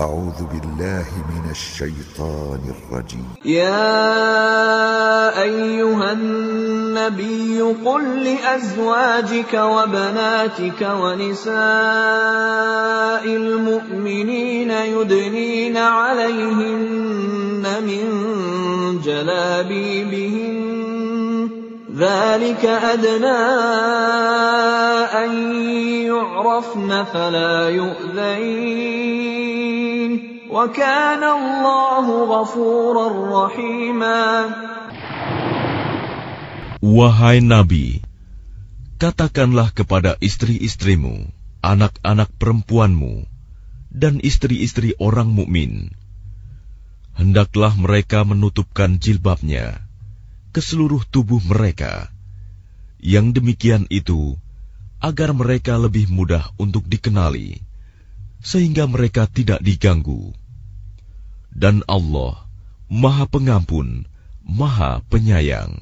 أعوذ بالله من الشيطان الرجيم. يا أيها النبي قل لأزواجك وبناتك ونساء المؤمنين يدنين عليهن من جلابيبهن. ذلك أدنى أن يعرفن فلا يؤذين. وكان الله غفورا رحيما Wahai Nabi, katakanlah kepada istri-istrimu, anak-anak perempuanmu, dan istri-istri orang mukmin, hendaklah mereka menutupkan jilbabnya ke seluruh tubuh mereka. Yang demikian itu agar mereka lebih mudah untuk dikenali, sehingga mereka tidak diganggu. Dan Allah Maha Pengampun, Maha Penyayang.